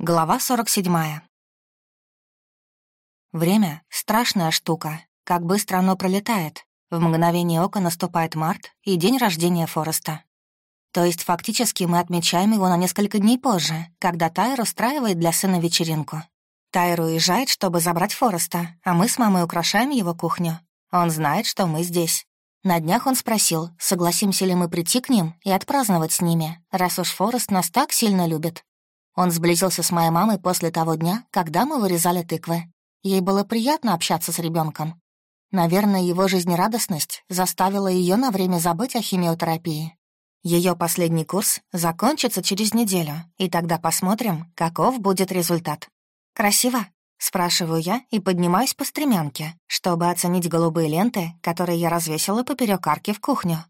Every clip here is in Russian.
Глава 47. Время — страшная штука. Как быстро оно пролетает. В мгновение ока наступает март и день рождения Фореста. То есть фактически мы отмечаем его на несколько дней позже, когда Тайр устраивает для сына вечеринку. Тайр уезжает, чтобы забрать Фореста, а мы с мамой украшаем его кухню. Он знает, что мы здесь. На днях он спросил, согласимся ли мы прийти к ним и отпраздновать с ними, раз уж Форест нас так сильно любит. Он сблизился с моей мамой после того дня, когда мы вырезали тыквы. Ей было приятно общаться с ребенком. Наверное, его жизнерадостность заставила ее на время забыть о химиотерапии. Ее последний курс закончится через неделю, и тогда посмотрим, каков будет результат. «Красиво?» — спрашиваю я и поднимаюсь по стремянке, чтобы оценить голубые ленты, которые я развесила поперек арки в кухню.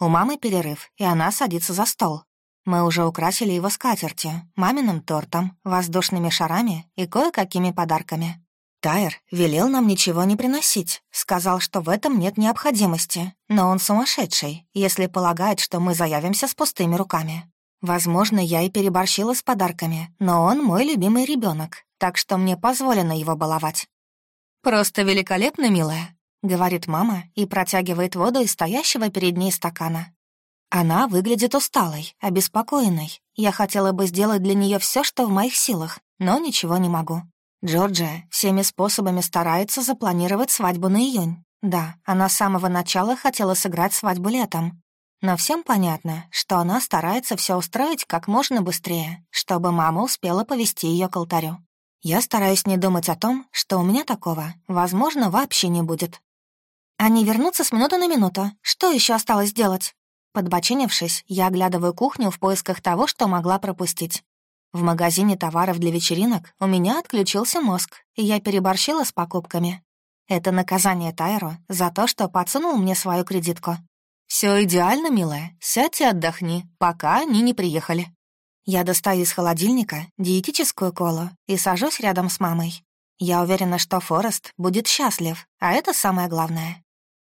У мамы перерыв, и она садится за стол. Мы уже украсили его скатертью, маминым тортом, воздушными шарами и кое-какими подарками. Тайр велел нам ничего не приносить, сказал, что в этом нет необходимости, но он сумасшедший, если полагает, что мы заявимся с пустыми руками. Возможно, я и переборщила с подарками, но он мой любимый ребенок, так что мне позволено его баловать. «Просто великолепно, милая», — говорит мама и протягивает воду из стоящего перед ней стакана. Она выглядит усталой, обеспокоенной. Я хотела бы сделать для нее все, что в моих силах, но ничего не могу. Джорджия всеми способами старается запланировать свадьбу на июнь. Да, она с самого начала хотела сыграть свадьбу летом. Но всем понятно, что она старается все устроить как можно быстрее, чтобы мама успела повести ее к алтарю. Я стараюсь не думать о том, что у меня такого, возможно, вообще не будет. Они вернутся с минуты на минуту. Что еще осталось сделать? Подбоченившись, я оглядываю кухню в поисках того, что могла пропустить. В магазине товаров для вечеринок у меня отключился мозг, и я переборщила с покупками. Это наказание Тайру за то, что подсунул мне свою кредитку. Все идеально, милая. Сядь и отдохни, пока они не приехали». Я достаю из холодильника диетическую колу и сажусь рядом с мамой. Я уверена, что Форест будет счастлив, а это самое главное.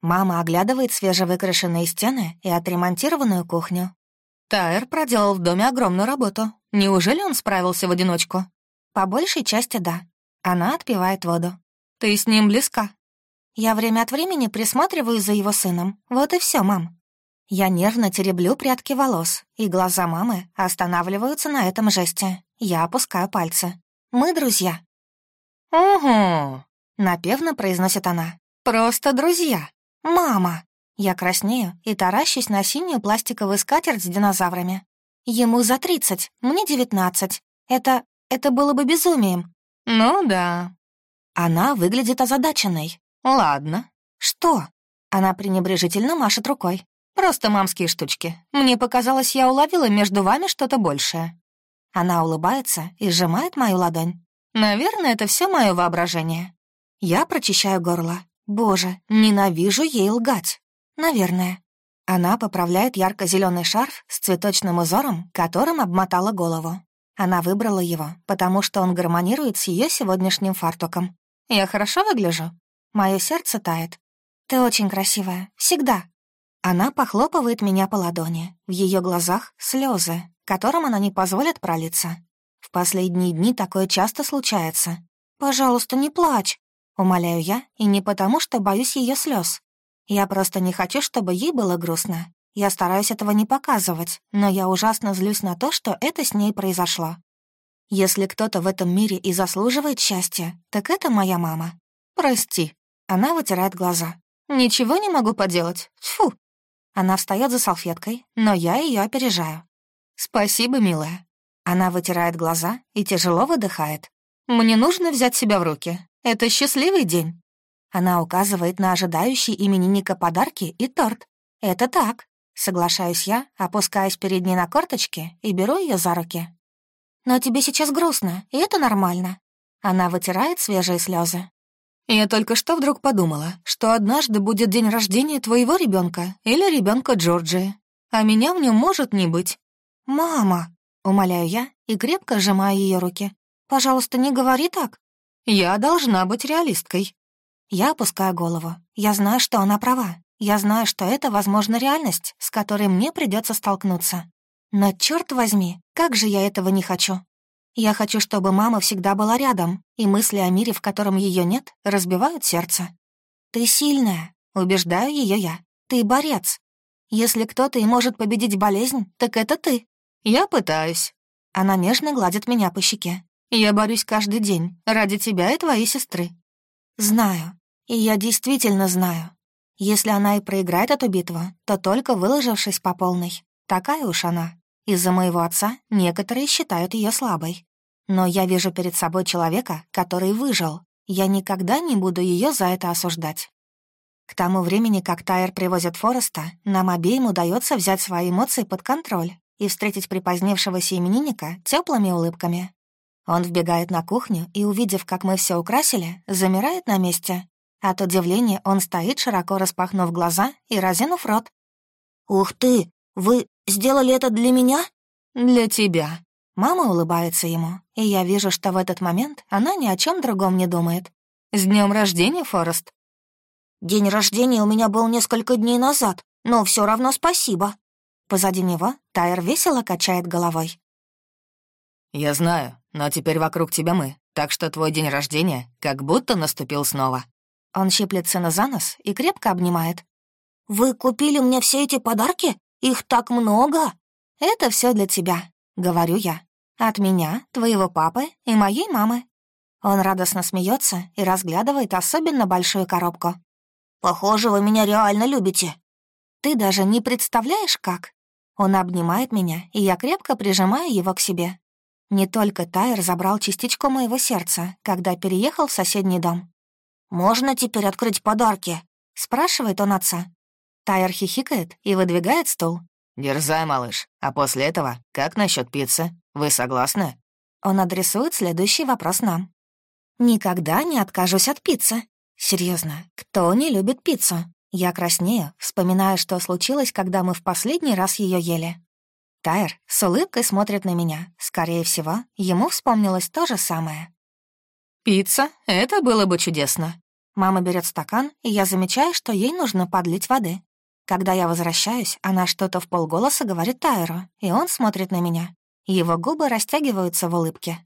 Мама оглядывает свежевыкрашенные стены и отремонтированную кухню. Тайр проделал в доме огромную работу. Неужели он справился в одиночку? По большей части да. Она отпивает воду. Ты с ним близка? Я время от времени присматриваю за его сыном. Вот и все, мам. Я нервно тереблю прядки волос, и глаза мамы останавливаются на этом жесте. Я опускаю пальцы. Мы друзья. «Угу», — напевно произносит она. «Просто друзья». «Мама!» Я краснею и таращусь на синюю пластиковую скатерть с динозаврами. Ему за тридцать, мне девятнадцать. Это... это было бы безумием. Ну да. Она выглядит озадаченной. Ладно. Что? Она пренебрежительно машет рукой. Просто мамские штучки. Мне показалось, я уловила между вами что-то большее. Она улыбается и сжимает мою ладонь. Наверное, это все мое воображение. Я прочищаю горло. Боже, ненавижу ей лгать. Наверное. Она поправляет ярко зеленый шарф с цветочным узором, которым обмотала голову. Она выбрала его, потому что он гармонирует с ее сегодняшним фартуком. Я хорошо выгляжу? Мое сердце тает. Ты очень красивая. Всегда. Она похлопывает меня по ладони. В ее глазах слезы, которым она не позволит пролиться. В последние дни такое часто случается. «Пожалуйста, не плачь», Умоляю я, и не потому, что боюсь ее слез. Я просто не хочу, чтобы ей было грустно. Я стараюсь этого не показывать, но я ужасно злюсь на то, что это с ней произошло. Если кто-то в этом мире и заслуживает счастья, так это моя мама. Прости. Она вытирает глаза. Ничего не могу поделать. Фу. Она встает за салфеткой, но я ее опережаю. Спасибо, милая. Она вытирает глаза и тяжело выдыхает. Мне нужно взять себя в руки. Это счастливый день». Она указывает на ожидающий именинника подарки и торт. «Это так», — соглашаюсь я, опускаясь перед ней на корточки и беру ее за руки. «Но тебе сейчас грустно, и это нормально». Она вытирает свежие слезы. «Я только что вдруг подумала, что однажды будет день рождения твоего ребенка или ребенка Джорджии, а меня в нем может не быть». «Мама!» — умоляю я и крепко сжимаю ее руки. «Пожалуйста, не говори так». Я должна быть реалисткой. Я опускаю голову. Я знаю, что она права. Я знаю, что это, возможно, реальность, с которой мне придется столкнуться. Но черт возьми, как же я этого не хочу. Я хочу, чтобы мама всегда была рядом, и мысли о мире, в котором ее нет, разбивают сердце. Ты сильная, убеждаю ее я. Ты борец. Если кто-то и может победить болезнь, так это ты. Я пытаюсь. Она нежно гладит меня по щеке. Я борюсь каждый день ради тебя и твоей сестры. Знаю. И я действительно знаю. Если она и проиграет эту битву, то только выложившись по полной. Такая уж она. Из-за моего отца некоторые считают ее слабой. Но я вижу перед собой человека, который выжил. Я никогда не буду ее за это осуждать. К тому времени, как Тайер привозит Фореста, нам обеим удается взять свои эмоции под контроль и встретить припозднившегося именинника теплыми улыбками. Он вбегает на кухню и, увидев, как мы все украсили, замирает на месте. От удивления он стоит, широко распахнув глаза и разинув рот. «Ух ты! Вы сделали это для меня?» «Для тебя». Мама улыбается ему, и я вижу, что в этот момент она ни о чем другом не думает. «С днем рождения, Форест!» «День рождения у меня был несколько дней назад, но все равно спасибо». Позади него Тайр весело качает головой. «Я знаю, но теперь вокруг тебя мы, так что твой день рождения как будто наступил снова». Он щиплет сына за нос и крепко обнимает. «Вы купили мне все эти подарки? Их так много!» «Это все для тебя», — говорю я. «От меня, твоего папы и моей мамы». Он радостно смеется и разглядывает особенно большую коробку. «Похоже, вы меня реально любите». «Ты даже не представляешь, как?» Он обнимает меня, и я крепко прижимаю его к себе. Не только Тайр забрал частичку моего сердца, когда переехал в соседний дом. «Можно теперь открыть подарки?» — спрашивает он отца. Тайр хихикает и выдвигает стул. «Дерзай, малыш. А после этого, как насчет пиццы? Вы согласны?» Он адресует следующий вопрос нам. «Никогда не откажусь от пиццы. Серьезно, кто не любит пиццу? Я краснею, вспоминая, что случилось, когда мы в последний раз ее ели. Тайр с улыбкой смотрит на меня. Скорее всего, ему вспомнилось то же самое. «Пицца? Это было бы чудесно». Мама берет стакан, и я замечаю, что ей нужно подлить воды. Когда я возвращаюсь, она что-то в полголоса говорит Тайру, и он смотрит на меня. Его губы растягиваются в улыбке.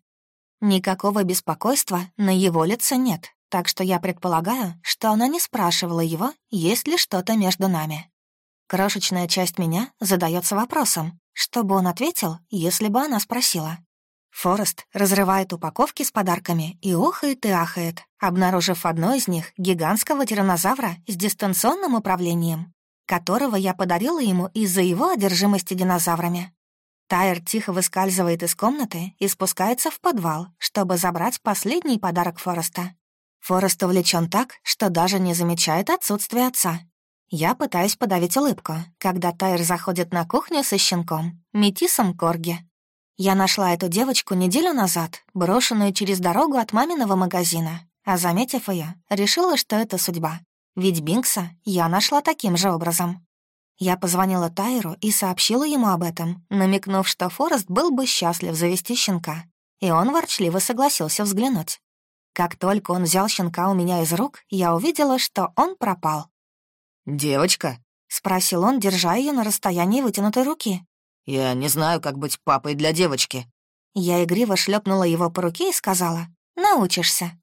Никакого беспокойства на его лице нет, так что я предполагаю, что она не спрашивала его, есть ли что-то между нами. Крошечная часть меня задается вопросом, что бы он ответил, если бы она спросила. Форест разрывает упаковки с подарками и охает и ахает, обнаружив одно из них гигантского тиранозавра с дистанционным управлением, которого я подарила ему из-за его одержимости динозаврами. Тайр тихо выскальзывает из комнаты и спускается в подвал, чтобы забрать последний подарок Фореста. Форест увлечен так, что даже не замечает отсутствие отца. Я пытаюсь подавить улыбку, когда Тайр заходит на кухню со щенком, метисом Корги. Я нашла эту девочку неделю назад, брошенную через дорогу от маминого магазина, а, заметив ее, решила, что это судьба. Ведь Бинкса я нашла таким же образом. Я позвонила Тайру и сообщила ему об этом, намекнув, что Форест был бы счастлив завести щенка, и он ворчливо согласился взглянуть. Как только он взял щенка у меня из рук, я увидела, что он пропал. «Девочка?» — спросил он, держа ее на расстоянии вытянутой руки. «Я не знаю, как быть папой для девочки». Я игриво шлепнула его по руке и сказала, «Научишься».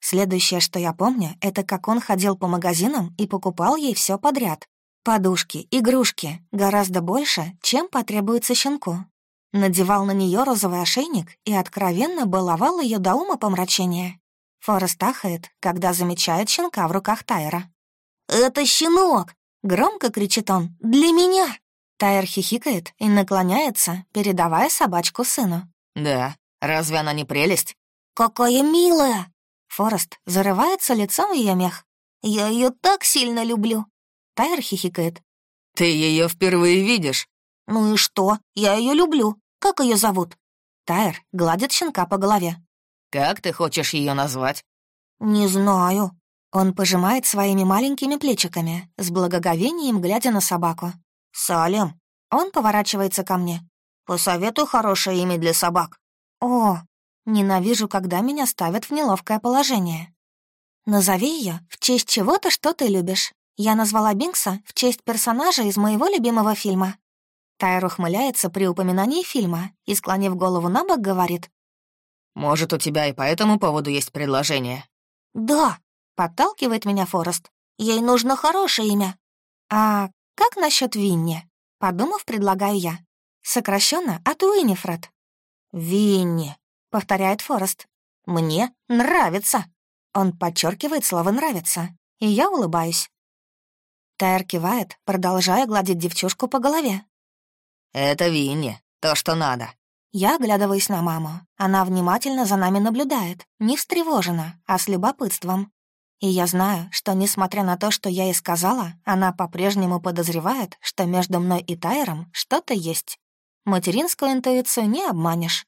Следующее, что я помню, это как он ходил по магазинам и покупал ей все подряд. Подушки, игрушки, гораздо больше, чем потребуется щенку. Надевал на нее розовый ошейник и откровенно баловал ее до ума помрачения. Форест ахает, когда замечает щенка в руках Тайра. «Это щенок!» — громко кричит он. «Для меня!» Тайр хихикает и наклоняется, передавая собачку сыну. «Да, разве она не прелесть?» «Какая милая!» Форест зарывается лицом в ее мех. «Я ее так сильно люблю!» Тайр хихикает. «Ты ее впервые видишь?» «Ну и что? Я ее люблю. Как ее зовут?» Тайр гладит щенка по голове. «Как ты хочешь ее назвать?» «Не знаю», он пожимает своими маленькими плечиками, с благоговением глядя на собаку. «Салем!» Он поворачивается ко мне. «Посоветуй хорошее имя для собак». «О, ненавижу, когда меня ставят в неловкое положение». «Назови ее в честь чего-то, что ты любишь. Я назвала Бинкса в честь персонажа из моего любимого фильма». Тайр ухмыляется при упоминании фильма и, склонив голову на бок, говорит. Может, у тебя и по этому поводу есть предложение?» «Да», — подталкивает меня Форест. «Ей нужно хорошее имя». «А как насчет Винни?» Подумав, предлагаю я. Сокращенно от Уинифред. «Винни», — повторяет Форест. «Мне нравится». Он подчеркивает слово «нравится», и я улыбаюсь. Тайр кивает, продолжая гладить девчушку по голове. «Это Винни, то, что надо». Я оглядываюсь на маму. Она внимательно за нами наблюдает, не встревожена, а с любопытством. И я знаю, что, несмотря на то, что я ей сказала, она по-прежнему подозревает, что между мной и Тайером что-то есть. Материнскую интуицию не обманешь.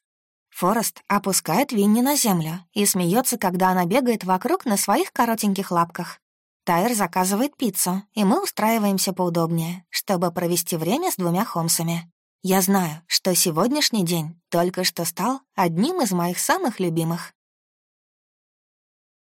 Форест опускает Винни на землю и смеется, когда она бегает вокруг на своих коротеньких лапках. Тайер заказывает пиццу, и мы устраиваемся поудобнее, чтобы провести время с двумя Холмсами. Я знаю, что сегодняшний день только что стал одним из моих самых любимых.